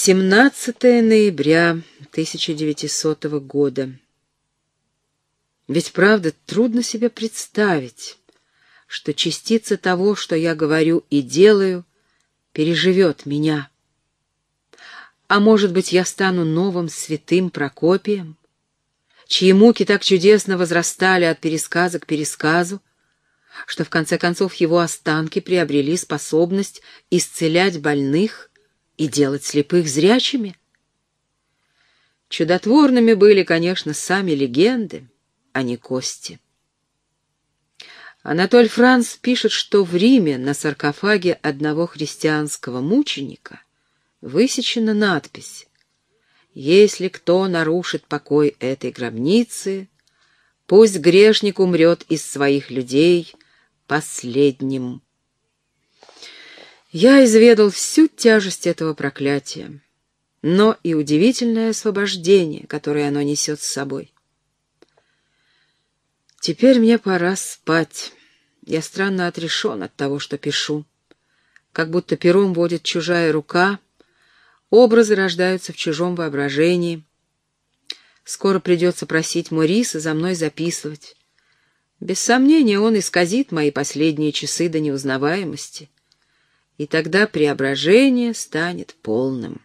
17 ноября 1900 года. Ведь правда трудно себе представить, что частица того, что я говорю и делаю, переживет меня. А может быть, я стану новым святым Прокопием, чьи муки так чудесно возрастали от пересказа к пересказу, что в конце концов его останки приобрели способность исцелять больных и делать слепых зрячими? Чудотворными были, конечно, сами легенды, а не кости. Анатоль Франц пишет, что в Риме на саркофаге одного христианского мученика высечена надпись «Если кто нарушит покой этой гробницы, пусть грешник умрет из своих людей последним». Я изведал всю тяжесть этого проклятия, но и удивительное освобождение, которое оно несет с собой. Теперь мне пора спать. Я странно отрешен от того, что пишу. Как будто пером водит чужая рука, образы рождаются в чужом воображении. Скоро придется просить Мориса за мной записывать. Без сомнения, он исказит мои последние часы до неузнаваемости, и тогда преображение станет полным.